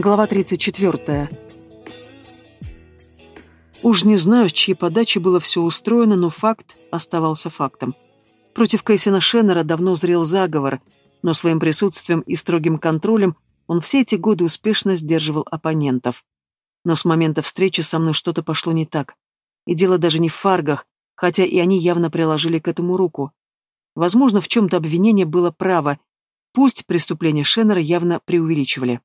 Глава 34. Уж не знаю, с чьей подачи было все устроено, но факт оставался фактом. Против Кэссина Шеннера давно зрел заговор, но своим присутствием и строгим контролем он все эти годы успешно сдерживал оппонентов. Но с момента встречи со мной что-то пошло не так. И дело даже не в фаргах, хотя и они явно приложили к этому руку. Возможно, в чем-то обвинение было право, пусть преступления Шеннера явно преувеличивали.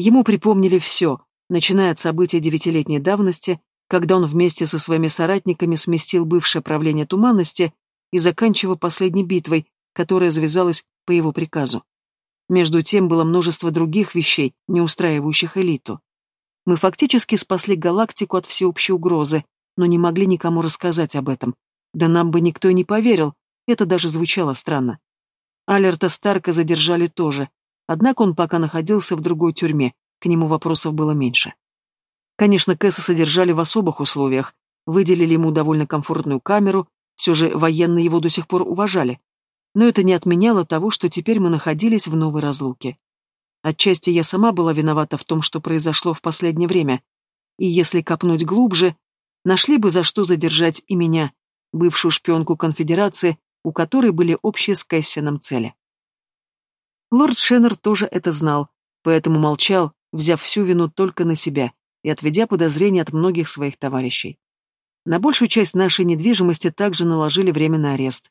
Ему припомнили все, начиная от события девятилетней давности, когда он вместе со своими соратниками сместил бывшее правление Туманности и заканчивая последней битвой, которая завязалась по его приказу. Между тем было множество других вещей, не устраивающих элиту. Мы фактически спасли галактику от всеобщей угрозы, но не могли никому рассказать об этом. Да нам бы никто и не поверил, это даже звучало странно. Алерта Старка задержали тоже, Однако он пока находился в другой тюрьме, к нему вопросов было меньше. Конечно, Кэса содержали в особых условиях, выделили ему довольно комфортную камеру, все же военные его до сих пор уважали. Но это не отменяло того, что теперь мы находились в новой разлуке. Отчасти я сама была виновата в том, что произошло в последнее время. И если копнуть глубже, нашли бы за что задержать и меня, бывшую шпионку конфедерации, у которой были общие с Кэссином цели. Лорд Шеннер тоже это знал, поэтому молчал, взяв всю вину только на себя и отведя подозрения от многих своих товарищей. На большую часть нашей недвижимости также наложили временный арест.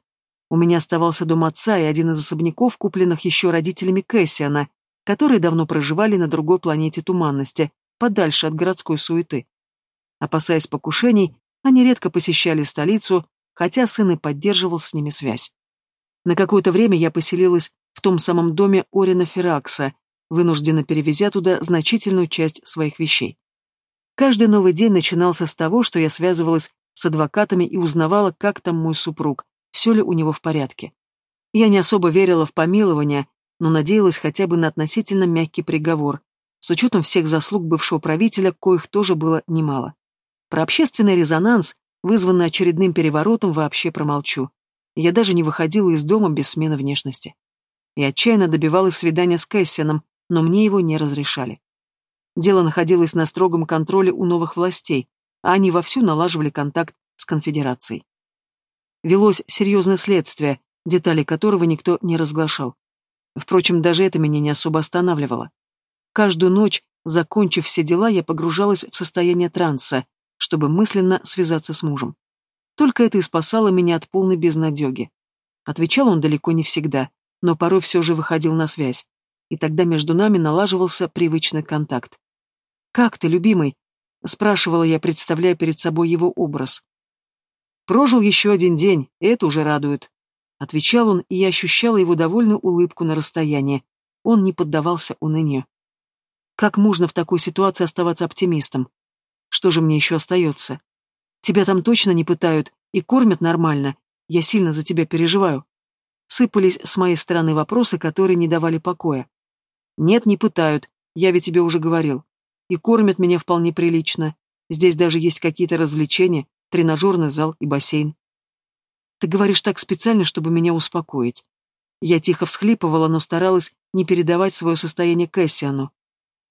У меня оставался дом отца и один из особняков, купленных еще родителями Кэссиана, которые давно проживали на другой планете Туманности, подальше от городской суеты. Опасаясь покушений, они редко посещали столицу, хотя сын и поддерживал с ними связь. На какое-то время я поселилась в том самом доме Орина Феракса, вынужденно перевезя туда значительную часть своих вещей. Каждый новый день начинался с того, что я связывалась с адвокатами и узнавала, как там мой супруг, все ли у него в порядке. Я не особо верила в помилование, но надеялась хотя бы на относительно мягкий приговор, с учетом всех заслуг бывшего правителя, коих тоже было немало. Про общественный резонанс, вызванный очередным переворотом, вообще промолчу. Я даже не выходила из дома без смены внешности и отчаянно добивалась свидания с Кэссианом, но мне его не разрешали. Дело находилось на строгом контроле у новых властей, а они вовсю налаживали контакт с конфедерацией. Велось серьезное следствие, детали которого никто не разглашал. Впрочем, даже это меня не особо останавливало. Каждую ночь, закончив все дела, я погружалась в состояние транса, чтобы мысленно связаться с мужем. Только это и спасало меня от полной безнадеги. Отвечал он далеко не всегда, но порой все же выходил на связь, и тогда между нами налаживался привычный контакт. «Как ты, любимый?» — спрашивала я, представляя перед собой его образ. «Прожил еще один день, и это уже радует», — отвечал он, и я ощущала его довольную улыбку на расстоянии. Он не поддавался унынию. «Как можно в такой ситуации оставаться оптимистом? Что же мне еще остается? Тебя там точно не пытают и кормят нормально. Я сильно за тебя переживаю». Сыпались с моей стороны вопросы, которые не давали покоя. «Нет, не пытают, я ведь тебе уже говорил. И кормят меня вполне прилично. Здесь даже есть какие-то развлечения, тренажерный зал и бассейн». «Ты говоришь так специально, чтобы меня успокоить». Я тихо всхлипывала, но старалась не передавать свое состояние Кэссиану.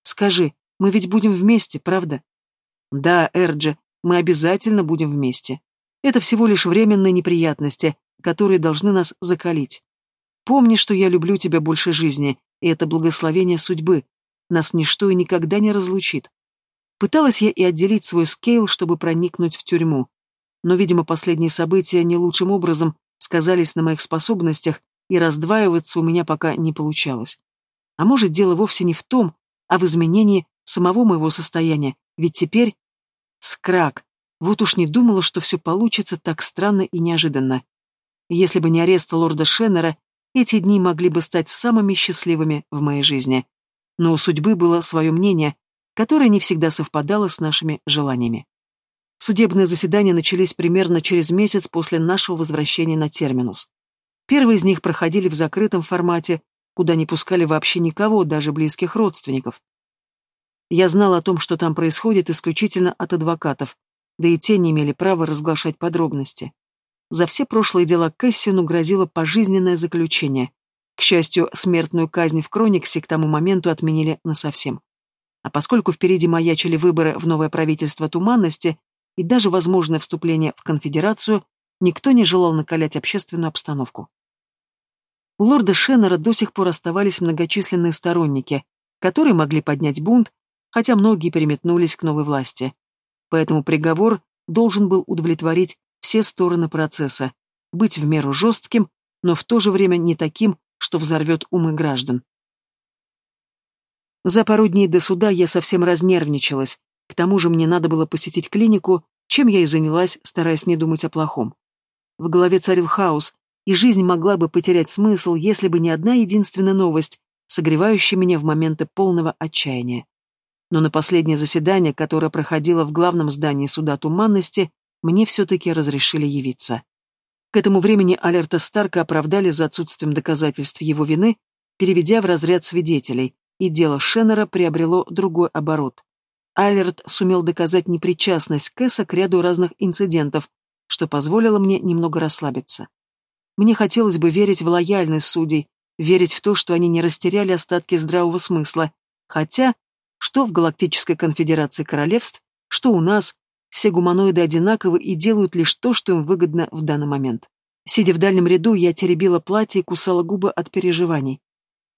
«Скажи, мы ведь будем вместе, правда?» «Да, Эрджи, мы обязательно будем вместе. Это всего лишь временные неприятности, которые должны нас закалить. Помни, что я люблю тебя больше жизни, и это благословение судьбы. Нас ничто и никогда не разлучит. Пыталась я и отделить свой скейл, чтобы проникнуть в тюрьму. Но, видимо, последние события не лучшим образом сказались на моих способностях, и раздваиваться у меня пока не получалось. А может, дело вовсе не в том, а в изменении самого моего состояния, ведь теперь... Скрак. Вот уж не думала, что все получится так странно и неожиданно. Если бы не арест лорда Шеннера, эти дни могли бы стать самыми счастливыми в моей жизни. Но у судьбы было свое мнение, которое не всегда совпадало с нашими желаниями. Судебные заседания начались примерно через месяц после нашего возвращения на терминус. Первые из них проходили в закрытом формате, куда не пускали вообще никого, даже близких родственников. Я знал о том, что там происходит, исключительно от адвокатов, да и те не имели права разглашать подробности. За все прошлые дела Кэссину грозило пожизненное заключение. К счастью, смертную казнь в Крониксе к тому моменту отменили насовсем. А поскольку впереди маячили выборы в новое правительство Туманности и даже возможное вступление в конфедерацию, никто не желал накалять общественную обстановку. У лорда Шеннера до сих пор оставались многочисленные сторонники, которые могли поднять бунт, хотя многие переметнулись к новой власти. Поэтому приговор должен был удовлетворить все стороны процесса, быть в меру жестким, но в то же время не таким, что взорвет умы граждан. За пару дней до суда я совсем разнервничалась, к тому же мне надо было посетить клинику, чем я и занялась, стараясь не думать о плохом. В голове царил хаос, и жизнь могла бы потерять смысл, если бы не одна единственная новость, согревающая меня в моменты полного отчаяния. Но на последнее заседание, которое проходило в главном здании суда Туманности, мне все-таки разрешили явиться. К этому времени Алерта Старка оправдали за отсутствием доказательств его вины, переведя в разряд свидетелей, и дело Шеннера приобрело другой оборот. Алерт сумел доказать непричастность Кэса к ряду разных инцидентов, что позволило мне немного расслабиться. Мне хотелось бы верить в лояльность судей, верить в то, что они не растеряли остатки здравого смысла, хотя, что в Галактической конфедерации королевств, что у нас, все гуманоиды одинаковы и делают лишь то, что им выгодно в данный момент. Сидя в дальнем ряду, я теребила платье и кусала губы от переживаний.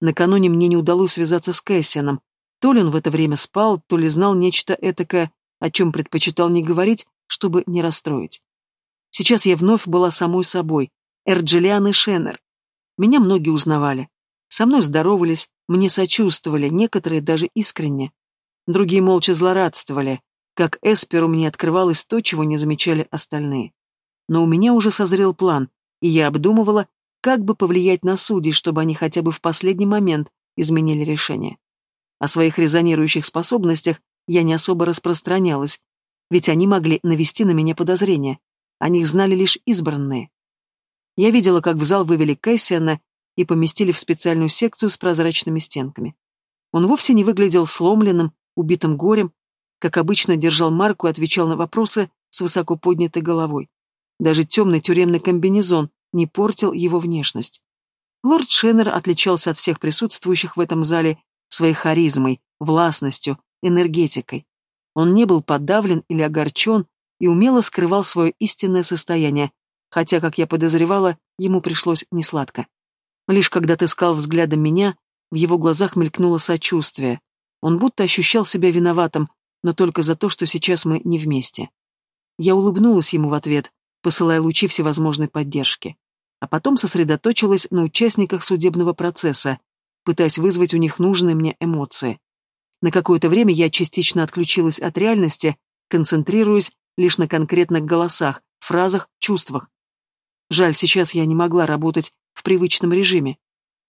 Накануне мне не удалось связаться с Кэссианом. То ли он в это время спал, то ли знал нечто этакое, о чем предпочитал не говорить, чтобы не расстроить. Сейчас я вновь была самой собой, Эрджелиан и Шеннер. Меня многие узнавали. Со мной здоровались, мне сочувствовали, некоторые даже искренне. Другие молча злорадствовали, как Эсперу мне открывалось то, чего не замечали остальные. Но у меня уже созрел план, и я обдумывала, как бы повлиять на судей, чтобы они хотя бы в последний момент изменили решение. О своих резонирующих способностях я не особо распространялась, ведь они могли навести на меня подозрения. О них знали лишь избранные. Я видела, как в зал вывели Кэссиана и поместили в специальную секцию с прозрачными стенками. Он вовсе не выглядел сломленным, убитым горем, как обычно держал марку и отвечал на вопросы с высоко поднятой головой. Даже темный тюремный комбинезон не портил его внешность. Лорд Шеннер отличался от всех присутствующих в этом зале своей харизмой, властностью, энергетикой. Он не был подавлен или огорчен и умело скрывал свое истинное состояние, хотя, как я подозревала, ему пришлось несладко. Лишь когда ты искал взглядом меня, в его глазах мелькнуло сочувствие. Он будто ощущал себя виноватым, но только за то, что сейчас мы не вместе. Я улыбнулась ему в ответ, посылая лучи всевозможной поддержки. А потом сосредоточилась на участниках судебного процесса, пытаясь вызвать у них нужные мне эмоции. На какое-то время я частично отключилась от реальности, концентрируясь лишь на конкретных голосах, фразах, чувствах. Жаль, сейчас я не могла работать в привычном режиме.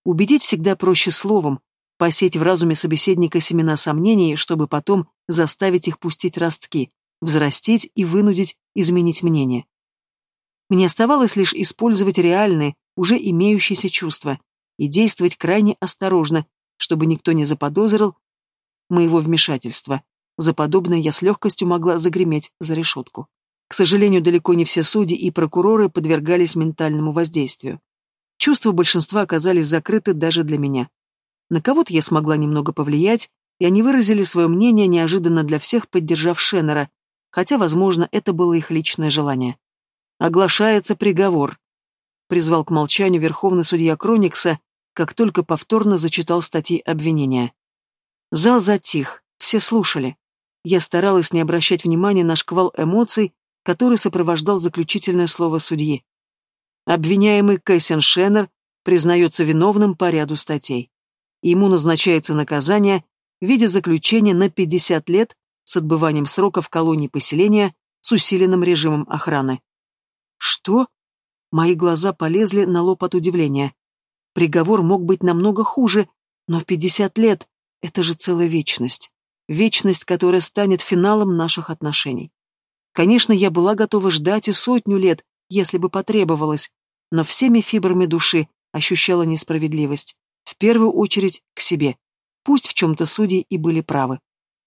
Убедить всегда проще словом, посеять в разуме собеседника семена сомнений, чтобы потом заставить их пустить ростки, взрастить и вынудить изменить мнение. Мне оставалось лишь использовать реальные, уже имеющиеся чувства и действовать крайне осторожно, чтобы никто не заподозрил моего вмешательства. За подобное я с легкостью могла загреметь за решетку. К сожалению, далеко не все судьи и прокуроры подвергались ментальному воздействию. Чувства большинства оказались закрыты даже для меня. На кого-то я смогла немного повлиять, и они выразили свое мнение, неожиданно для всех поддержав Шеннера, хотя, возможно, это было их личное желание. «Оглашается приговор», — призвал к молчанию верховный судья Кроникса, как только повторно зачитал статьи обвинения. Зал затих, все слушали. Я старалась не обращать внимания на шквал эмоций, который сопровождал заключительное слово судьи. Обвиняемый Кэссин Шеннер признается виновным по ряду статей. Ему назначается наказание в виде заключения на 50 лет с отбыванием срока в колонии поселения с усиленным режимом охраны. Что? Мои глаза полезли на лоб от удивления. Приговор мог быть намного хуже, но 50 лет — это же целая вечность. Вечность, которая станет финалом наших отношений. Конечно, я была готова ждать и сотню лет, если бы потребовалось, но всеми фибрами души ощущала несправедливость. В первую очередь к себе. Пусть в чем-то судьи и были правы.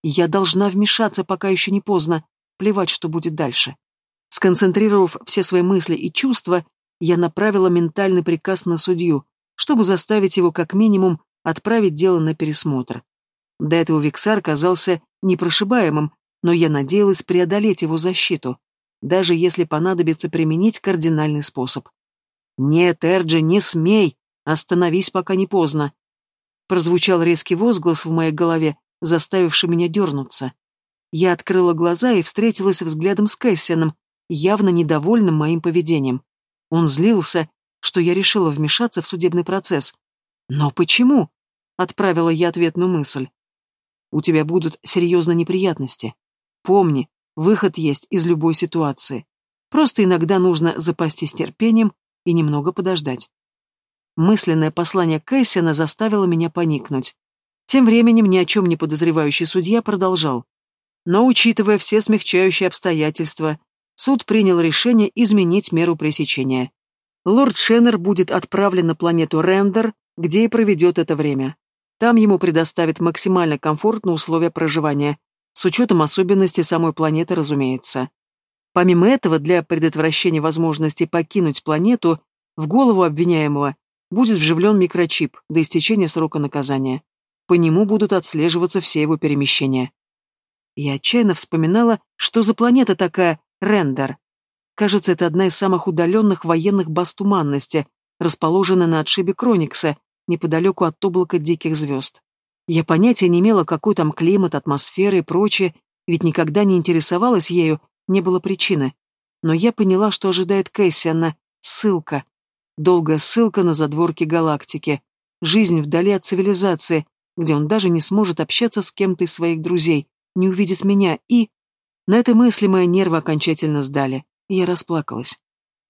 Я должна вмешаться, пока еще не поздно. Плевать, что будет дальше. Сконцентрировав все свои мысли и чувства, я направила ментальный приказ на судью, чтобы заставить его как минимум отправить дело на пересмотр. До этого Виксар казался непрошибаемым, но я надеялась преодолеть его защиту, даже если понадобится применить кардинальный способ. «Нет, Эрджи, не смей! Остановись, пока не поздно!» Прозвучал резкий возглас в моей голове, заставивший меня дернуться. Я открыла глаза и встретилась взглядом с Кэссианом, явно недовольным моим поведением. Он злился, что я решила вмешаться в судебный процесс. «Но почему?» — отправила я ответную мысль. «У тебя будут серьезные неприятности. Помни, выход есть из любой ситуации. Просто иногда нужно запастись терпением и немного подождать». Мысленное послание Кэссиана заставило меня поникнуть. Тем временем ни о чем не подозревающий судья продолжал. Но, учитывая все смягчающие обстоятельства, суд принял решение изменить меру пресечения. Лорд Шеннер будет отправлен на планету Рендер, где и проведет это время. Там ему предоставят максимально комфортные условия проживания, с учетом особенностей самой планеты, разумеется. Помимо этого, для предотвращения возможности покинуть планету, в голову обвиняемого будет вживлен микрочип до истечения срока наказания. По нему будут отслеживаться все его перемещения. Я отчаянно вспоминала, что за планета такая Рендер. Кажется, это одна из самых удаленных военных баз туманности, расположенная на отшибе Кроникса, неподалеку от облака диких звезд. Я понятия не имела, какой там климат, атмосфера и прочее, ведь никогда не интересовалась ею, не было причины. Но я поняла, что ожидает Кэссиана. Ссылка. Долгая ссылка на задворки галактики. Жизнь вдали от цивилизации, где он даже не сможет общаться с кем-то из своих друзей, не увидит меня и... На этой мысли мои нервы окончательно сдали, и я расплакалась.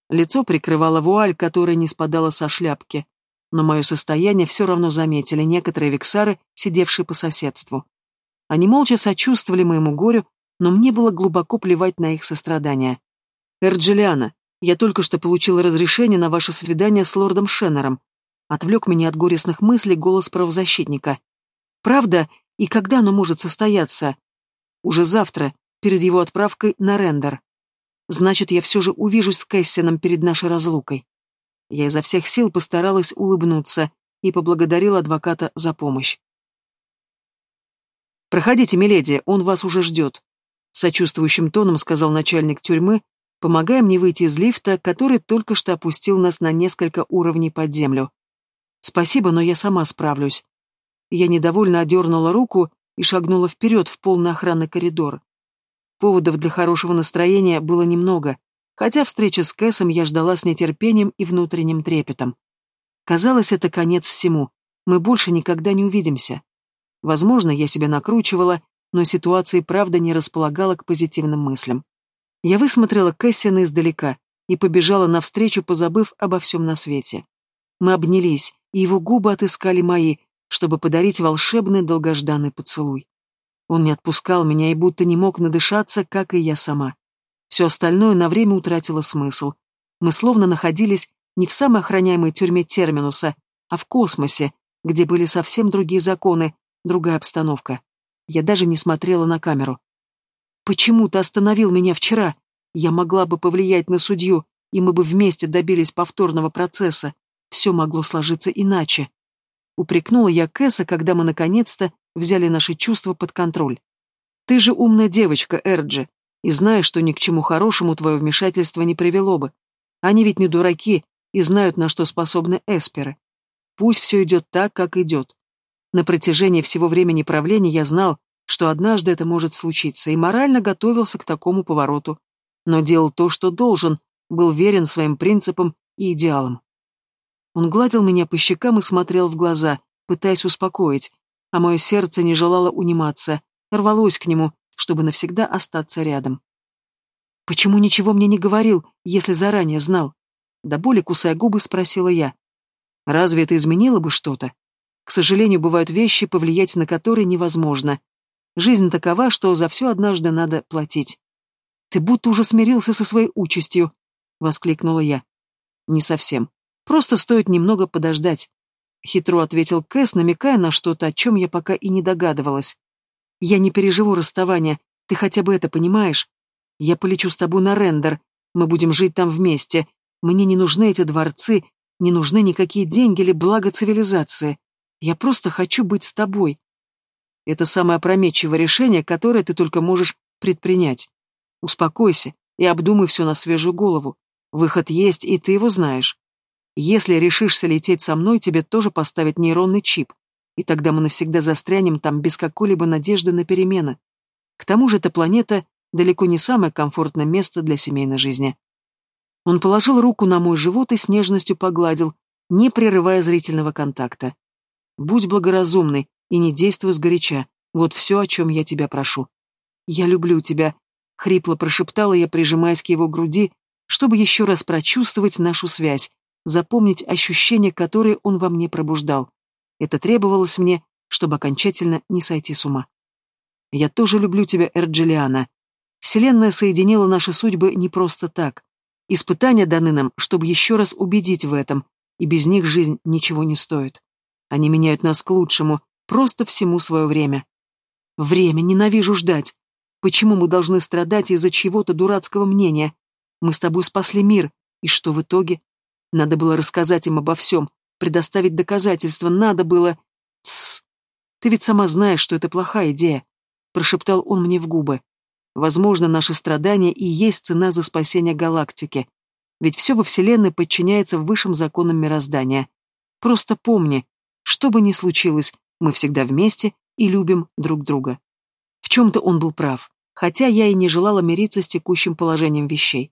Лицо прикрывала вуаль, которая не спадала со шляпки, но мое состояние все равно заметили некоторые вексары, сидевшие по соседству. Они молча сочувствовали моему горю, но мне было глубоко плевать на их сострадание. «Эрджилиана, я только что получила разрешение на ваше свидание с лордом Шеннером», отвлек меня от горестных мыслей голос правозащитника. «Правда? И когда оно может состояться?» «Уже завтра, перед его отправкой на рендер. Значит, я все же увижусь с Кэссином перед нашей разлукой. Я изо всех сил постаралась улыбнуться и поблагодарила адвоката за помощь. «Проходите, миледи, он вас уже ждет», — сочувствующим тоном сказал начальник тюрьмы, помогая мне выйти из лифта, который только что опустил нас на несколько уровней под землю. «Спасибо, но я сама справлюсь». Я недовольно одернула руку и шагнула вперед в полный охранный коридор. Поводов для хорошего настроения было немного, хотя встреча с Кэсом я ждала с нетерпением и внутренним трепетом. Казалось, это конец всему, мы больше никогда не увидимся. Возможно, я себя накручивала, но ситуация и правда не располагала к позитивным мыслям. Я высмотрела Кэссина издалека и побежала навстречу, позабыв обо всем на свете. Мы обнялись, и его губы отыскали мои, чтобы подарить волшебный долгожданный поцелуй. Он не отпускал меня и будто не мог надышаться, как и я сама. Все остальное на время утратило смысл. Мы словно находились не в самой охраняемой тюрьме Терминуса, а в космосе, где были совсем другие законы, другая обстановка. Я даже не смотрела на камеру. «Почему ты остановил меня вчера? Я могла бы повлиять на судью, и мы бы вместе добились повторного процесса. Все могло сложиться иначе». Упрекнула я Кэса, когда мы наконец-то взяли наши чувства под контроль. Ты же умная девочка, Эрджи, и знаешь, что ни к чему хорошему твое вмешательство не привело бы. Они ведь не дураки и знают, на что способны эсперы. Пусть все идет так, как идет. На протяжении всего времени правления я знал, что однажды это может случиться, и морально готовился к такому повороту. Но делал то, что должен, был верен своим принципам и идеалам. Он гладил меня по щекам и смотрел в глаза, пытаясь успокоить, а мое сердце не желало униматься, рвалось к нему, чтобы навсегда остаться рядом. «Почему ничего мне не говорил, если заранее знал?» До боли кусая губы, спросила я. «Разве это изменило бы что-то? К сожалению, бывают вещи, повлиять на которые невозможно. Жизнь такова, что за все однажды надо платить. Ты будто уже смирился со своей участью», — воскликнула я. «Не совсем. Просто стоит немного подождать. Хитро ответил Кэс, намекая на что-то, о чем я пока и не догадывалась. Я не переживу расставания, ты хотя бы это понимаешь? Я полечу с тобой на рендер, мы будем жить там вместе. Мне не нужны эти дворцы, не нужны никакие деньги или благо цивилизации. Я просто хочу быть с тобой. Это самое опрометчивое решение, которое ты только можешь предпринять. Успокойся и обдумай все на свежую голову. Выход есть, и ты его знаешь. Если решишься лететь со мной, тебе тоже поставят нейронный чип, и тогда мы навсегда застрянем там без какой-либо надежды на перемены. К тому же эта планета далеко не самое комфортное место для семейной жизни. Он положил руку на мой живот и с нежностью погладил, не прерывая зрительного контакта. «Будь благоразумный и не действуй сгоряча. Вот все, о чем я тебя прошу». «Я люблю тебя», — хрипло прошептала я, прижимаясь к его груди, чтобы еще раз прочувствовать нашу связь, запомнить ощущения, которые он во мне пробуждал. Это требовалось мне, чтобы окончательно не сойти с ума. «Я тоже люблю тебя, Эрджелиана. Вселенная соединила наши судьбы не просто так. Испытания даны нам, чтобы еще раз убедить в этом, и без них жизнь ничего не стоит. Они меняют нас к лучшему, просто всему свое время. Время, ненавижу ждать. Почему мы должны страдать из-за чего-то дурацкого мнения? Мы с тобой спасли мир, и что в итоге? Надо было рассказать им обо всем, предоставить доказательства, надо было... Тссс. Ты ведь сама знаешь, что это плохая идея, прошептал он мне в губы. Возможно, наши страдания и есть цена за спасение галактики. Ведь все во Вселенной подчиняется высшим законам мироздания. Просто помни, что бы ни случилось, мы всегда вместе и любим друг друга. В чем-то он был прав, хотя я и не желала мириться с текущим положением вещей.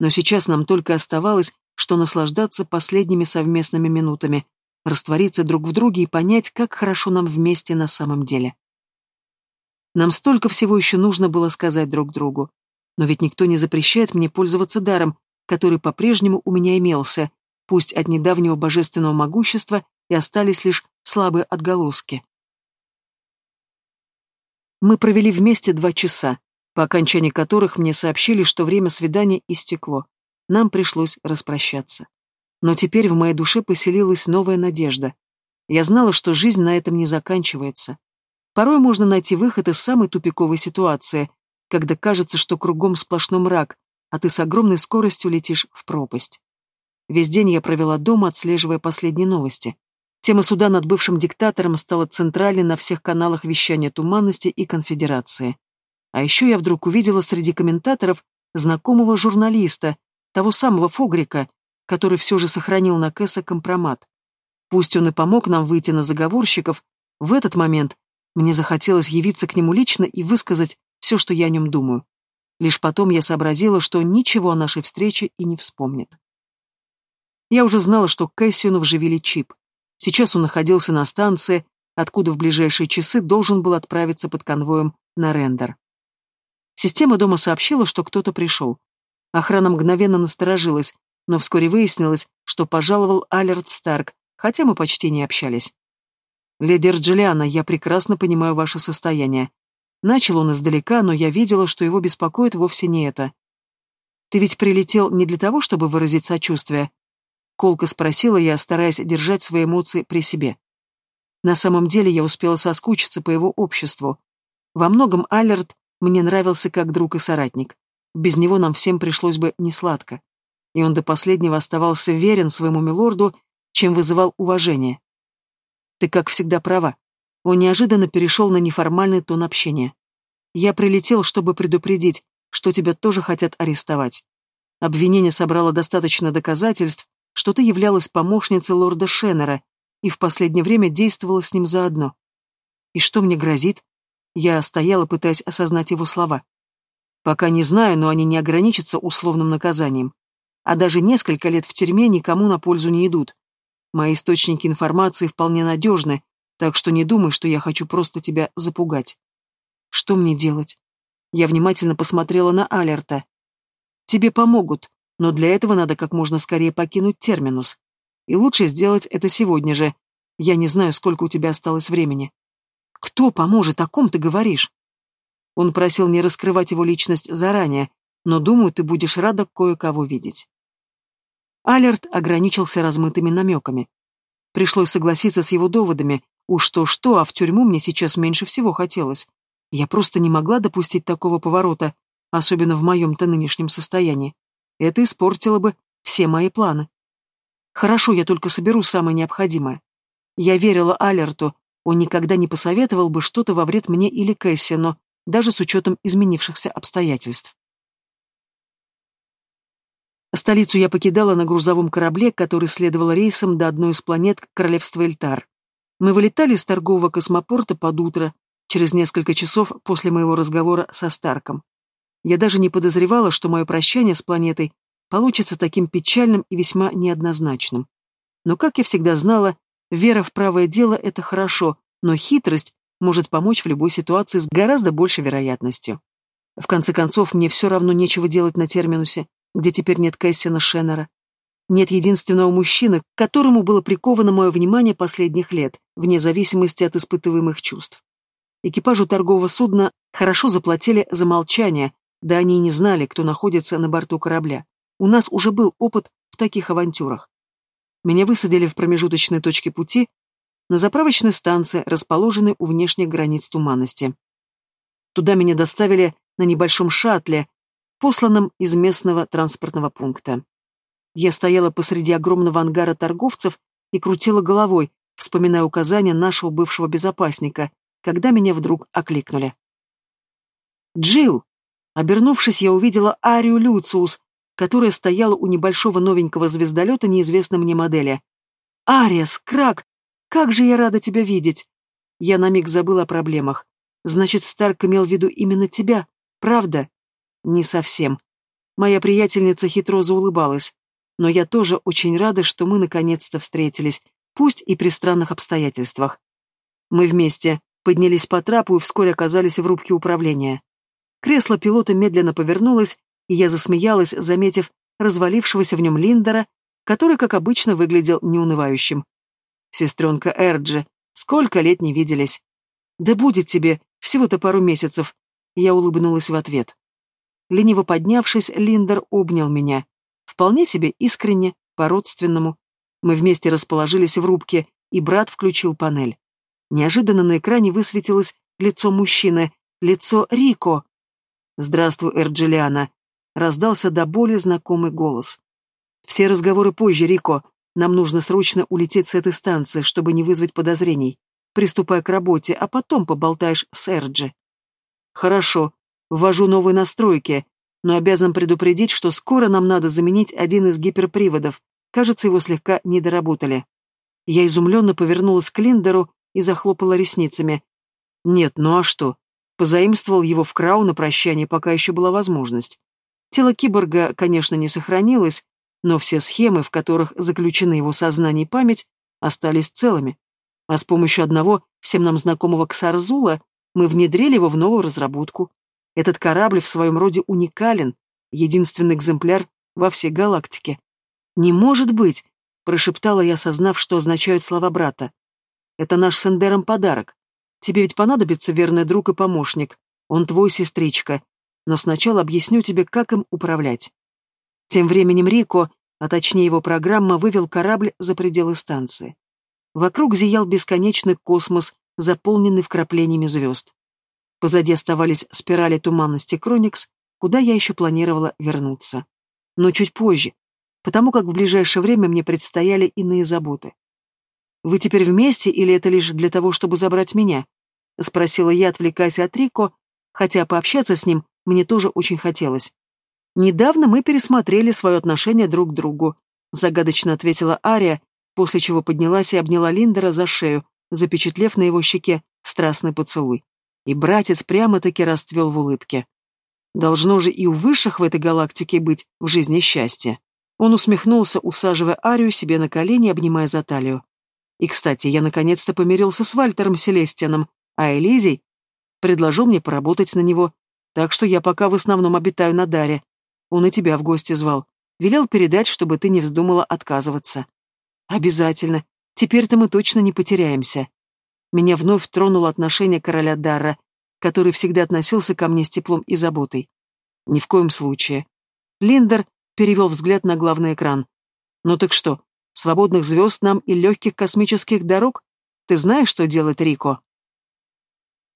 Но сейчас нам только оставалось, что наслаждаться последними совместными минутами, раствориться друг в друге и понять, как хорошо нам вместе на самом деле. Нам столько всего еще нужно было сказать друг другу. Но ведь никто не запрещает мне пользоваться даром, который по-прежнему у меня имелся, пусть от недавнего божественного могущества и остались лишь слабые отголоски. Мы провели вместе два часа, по окончании которых мне сообщили, что время свидания истекло. Нам пришлось распрощаться. Но теперь в моей душе поселилась новая надежда. Я знала, что жизнь на этом не заканчивается. Порой можно найти выход из самой тупиковой ситуации, когда кажется, что кругом сплошной мрак, а ты с огромной скоростью летишь в пропасть. Весь день я провела дома, отслеживая последние новости. Тема суда над бывшим диктатором стала центральной на всех каналах вещания Туманности и Конфедерации. А еще я вдруг увидела среди комментаторов знакомого журналиста, того самого Фогрика, который все же сохранил на Кэса компромат. Пусть он и помог нам выйти на заговорщиков, в этот момент мне захотелось явиться к нему лично и высказать все, что я о нем думаю. Лишь потом я сообразила, что ничего о нашей встрече и не вспомнит. Я уже знала, что Кэссиону вживили чип. Сейчас он находился на станции, откуда в ближайшие часы должен был отправиться под конвоем на рендер. Система дома сообщила, что кто-то пришел. Охрана мгновенно насторожилась, но вскоре выяснилось, что пожаловал Алерт Старк, хотя мы почти не общались. «Леди Эрджелиана, я прекрасно понимаю ваше состояние. Начал он издалека, но я видела, что его беспокоит вовсе не это. «Ты ведь прилетел не для того, чтобы выразить сочувствие?» Колко спросила я, стараясь держать свои эмоции при себе. На самом деле я успела соскучиться по его обществу. Во многом Аллерт мне нравился как друг и соратник. Без него нам всем пришлось бы несладко. И он до последнего оставался верен своему милорду, чем вызывал уважение. Ты, как всегда, права. Он неожиданно перешел на неформальный тон общения. «Я прилетел, чтобы предупредить, что тебя тоже хотят арестовать. Обвинение собрало достаточно доказательств, что ты являлась помощницей лорда Шеннера и в последнее время действовала с ним заодно. И что мне грозит?» Я стояла, пытаясь осознать его слова. «Пока не знаю, но они не ограничатся условным наказанием. А даже несколько лет в тюрьме никому на пользу не идут. Мои источники информации вполне надежны, так что не думай, что я хочу просто тебя запугать. Что мне делать? Я внимательно посмотрела на Алерта. Тебе помогут, но для этого надо как можно скорее покинуть терминус. И лучше сделать это сегодня же. Я не знаю, сколько у тебя осталось времени. Кто поможет, о ком ты говоришь? Он просил не раскрывать его личность заранее, но, думаю, ты будешь рада кое-кого видеть. Алерт ограничился размытыми намеками. Пришлось согласиться с его доводами, Уж то-что, а в тюрьму мне сейчас меньше всего хотелось. Я просто не могла допустить такого поворота, особенно в моем-то нынешнем состоянии. Это испортило бы все мои планы. Хорошо, я только соберу самое необходимое. Я верила Алерту, Он никогда не посоветовал бы что-то во вред мне или Кэссину, даже с учетом изменившихся обстоятельств. Столицу я покидала на грузовом корабле, который следовал рейсом до одной из планет королевства Эльтар. Мы вылетали из торгового космопорта под утро, через несколько часов после моего разговора со Старком. Я даже не подозревала, что мое прощание с планетой получится таким печальным и весьма неоднозначным. Но, как я всегда знала, вера в правое дело — это хорошо, но хитрость может помочь в любой ситуации с гораздо большей вероятностью. В конце концов, мне все равно нечего делать на терминусе, где теперь нет Кэссина Шеннера. Нет единственного мужчины, к которому было приковано мое внимание последних лет, вне зависимости от испытываемых чувств. Экипажу торгового судна хорошо заплатили за молчание, да они и не знали, кто находится на борту корабля. У нас уже был опыт в таких авантюрах. Меня высадили в промежуточной точке пути, на заправочной станции, расположенной у внешних границ туманности. Туда меня доставили на небольшом шаттле, посланном из местного транспортного пункта. Я стояла посреди огромного ангара торговцев и крутила головой, вспоминая указания нашего бывшего безопасника, когда меня вдруг окликнули. Джил! Обернувшись, я увидела Арию Люциус, которая стояла у небольшого новенького звездолета неизвестной мне модели. «Ария, Скрак! Как же я рада тебя видеть!» Я на миг забыла о проблемах. «Значит, Старк имел в виду именно тебя, правда?» «Не совсем». Моя приятельница хитро заулыбалась. «Но я тоже очень рада, что мы наконец-то встретились, пусть и при странных обстоятельствах. Мы вместе поднялись по трапу и вскоре оказались в рубке управления. Кресло пилота медленно повернулось, и я засмеялась, заметив развалившегося в нем Линдера, который, как обычно, выглядел неунывающим. «Сестренка Эрджи, сколько лет не виделись?» «Да будет тебе, всего-то пару месяцев», — я улыбнулась в ответ. Лениво поднявшись, Линдер обнял меня. Вполне себе искренне, по-родственному. Мы вместе расположились в рубке, и брат включил панель. Неожиданно на экране высветилось лицо мужчины, лицо Рико. «Здравствуй, Эрджилиана», — раздался до боли знакомый голос. «Все разговоры позже, Рико. Нам нужно срочно улететь с этой станции, чтобы не вызвать подозрений. Приступай к работе, а потом поболтаешь с Эрджи». «Хорошо. Ввожу новые настройки, но обязан предупредить, что скоро нам надо заменить один из гиперприводов. Кажется, его слегка недоработали». Я изумленно повернулась к Линдеру и захлопала ресницами. Нет, ну а что? Позаимствовал его в Крау на прощание, пока еще была возможность. Тело киборга, конечно, не сохранилось, но все схемы, в которых заключены его сознание и память, остались целыми. А с помощью одного, всем нам знакомого Ксарзула, мы внедрили его в новую разработку. Этот корабль в своем роде уникален, единственный экземпляр во всей галактике. «Не может быть!» — прошептала я, осознав, что означают слова брата. Это наш с Эндером подарок. Тебе ведь понадобится верный друг и помощник. Он твой сестричка. Но сначала объясню тебе, как им управлять. Тем временем Рико, а точнее его программа, вывел корабль за пределы станции. Вокруг зиял бесконечный космос, заполненный вкраплениями звезд. Позади оставались спирали туманности Кроникс, куда я еще планировала вернуться. Но чуть позже, потому как в ближайшее время мне предстояли иные заботы. «Вы теперь вместе, или это лишь для того, чтобы забрать меня?» — спросила я, отвлекаясь от Рико, хотя пообщаться с ним мне тоже очень хотелось. «Недавно мы пересмотрели свое отношение друг к другу», — загадочно ответила Ария, после чего поднялась и обняла Линдера за шею, запечатлев на его щеке страстный поцелуй. И братец прямо-таки расцвел в улыбке. Должно же и у высших в этой галактике быть в жизни счастье. Он усмехнулся, усаживая Арию себе на колени, обнимая за талию. И, кстати, я наконец-то помирился с Вальтером Селестианом, а Элизий предложил мне поработать на него, так что я пока в основном обитаю на Даре. Он и тебя в гости звал. Велел передать, чтобы ты не вздумала отказываться. Обязательно. Теперь-то мы точно не потеряемся. Меня вновь тронуло отношение короля Дара, который всегда относился ко мне с теплом и заботой. Ни в коем случае. Линдер перевел взгляд на главный экран. Ну так что, Свободных звезд нам и легких космических дорог? Ты знаешь, что делать Рико?»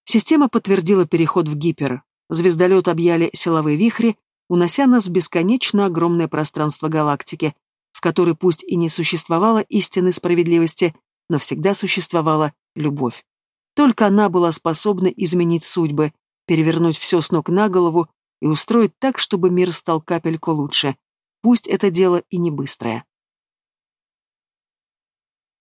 Система подтвердила переход в гипер. Звездолет объяли силовые вихри, унося нас в бесконечно огромное пространство галактики, в которой пусть и не существовало истинной справедливости, но всегда существовала любовь. Только она была способна изменить судьбы, перевернуть все с ног на голову и устроить так, чтобы мир стал капельку лучше. Пусть это дело и не быстрое.